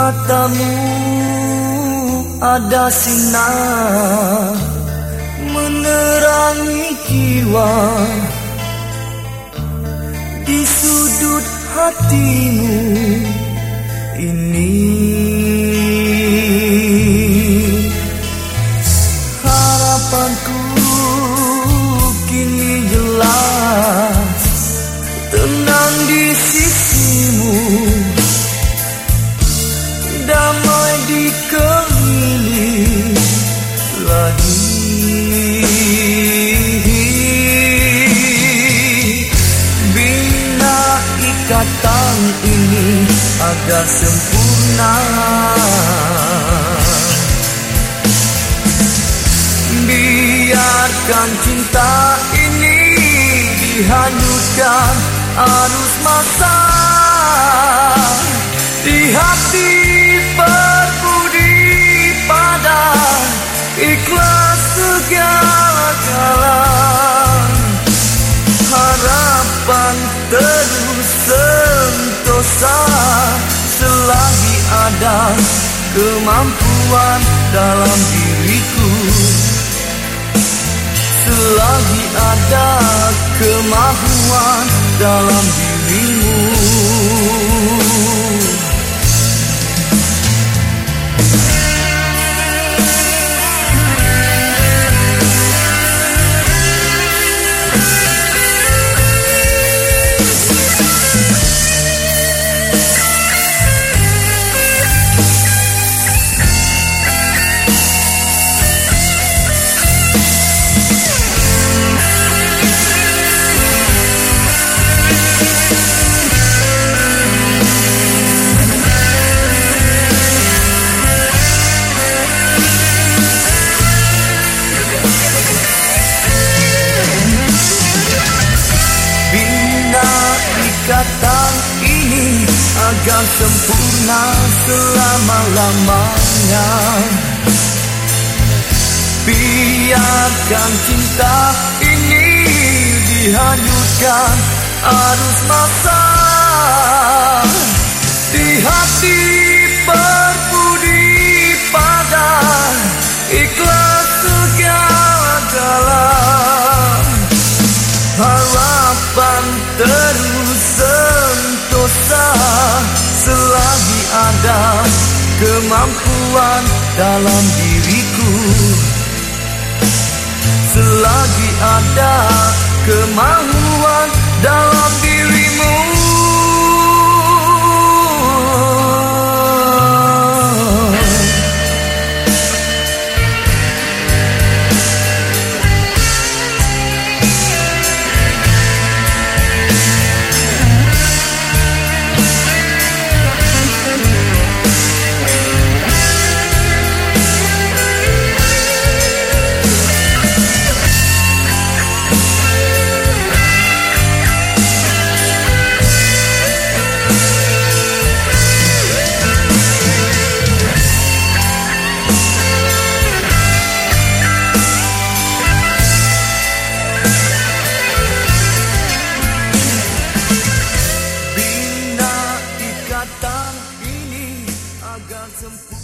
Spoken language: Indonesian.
matamu ada sinar menerangi jiwa. Di sudut hatimu ini ikatan ini agar sempurna. Biarkan cinta ini dihanyutkan arus masa di hati berbudi pada ikhlas segala ada kemampuan dalam diriku. Selagi ada kemampuan dalam dirimu agar sempurna selama-lamanya. Biarkan cinta ini dihanyutkan arus masa Di hati berbudi pada ikhlas segala Harapan terus sentosa Selagi ada kemampuan dalam diriku. Selagi ada kemampuan dalam dirimu some